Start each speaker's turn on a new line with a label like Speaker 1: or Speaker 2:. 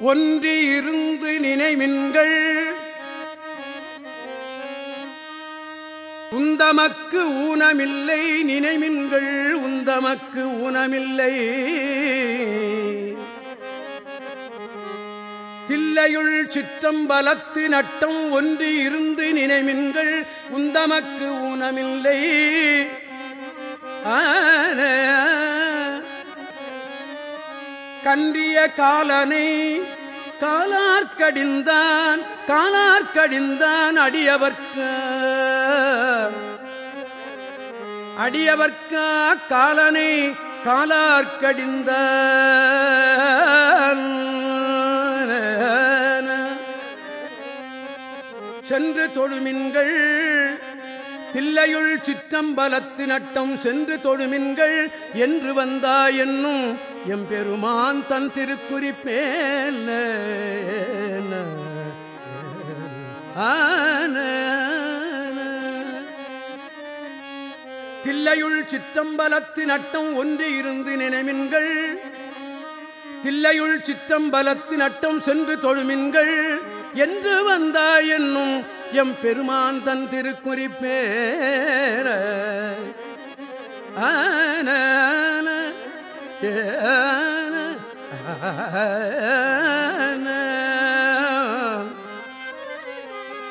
Speaker 1: ஒன்றி இருந்து நினைமின்கள். உந்தமக்கு ஊனமில்லை நினைமின்கள் உந்தமக்கு ஊனமில்லை. தில்லையுள் சிற்றம்பலத்து நட்டம் ஒன்று இருந்து நினைமின்கள் உந்தமக்கு ஊனமில்லை. கன்றிய காலனை காலார்கடிந்தான் காலார்கடிந்தான் அடியவர்க்கு. அடியவர்க்க காலனை காலார்கடிந்த சென்று தொழுமின்கள் தில்லையுள் சிற்றம்பலத்து நட்டம் சென்று தொழுமின்கள் என்று வந்தா என்னும் எம்பெருமான் தன் திருக்குறிப்பேன். தில்லையுள் சிற்றம்பலத்து நட்டம் ஒன்று இருந்து நினைமின்கள். தில்லையுள் சிற்றம்பலத்து நட்டம் சென்று தொழுமின்கள். என்று வந்தாய் என்னும் எம் பெருமான் தன் திருக்குறிப்பேர Yeah.